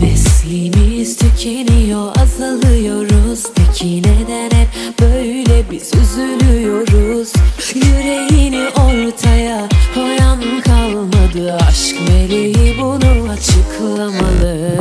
Nesliğimiz tükeniyor azalıyoruz. Peki neden hep böyle biz üzülüyoruz? Yüreğini ortaya koyan kalmadı. Aşk meleği kılamalı.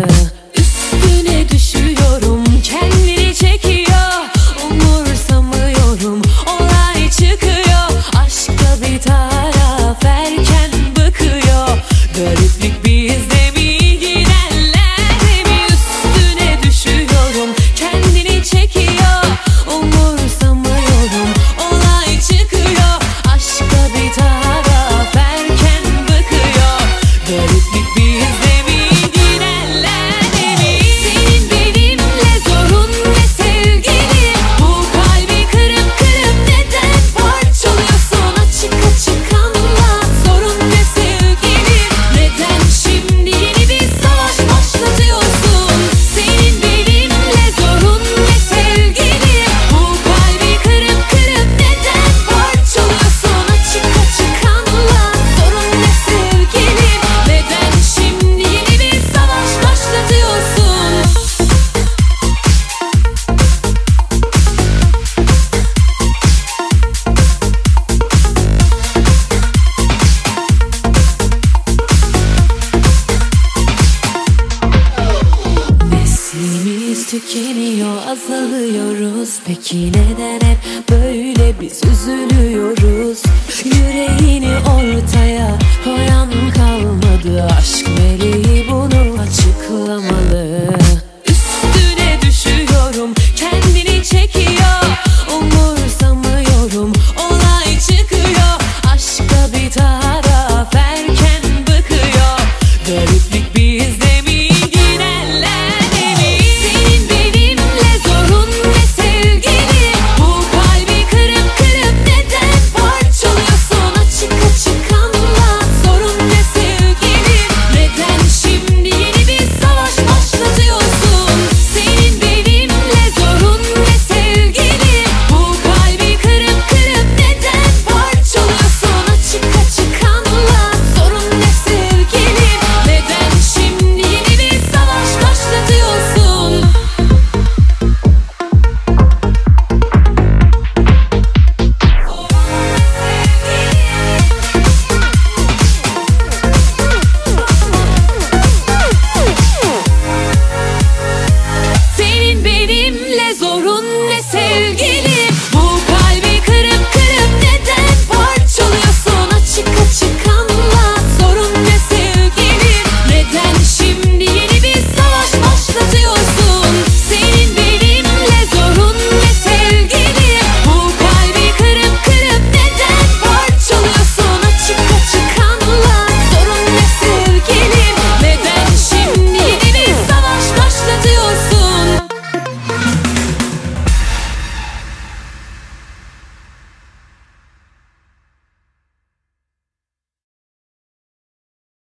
tükeniyor azalıyoruz. Peki neden hep böyle biz üzülüyoruz? Yüreğini ortaya koyan kalmadı.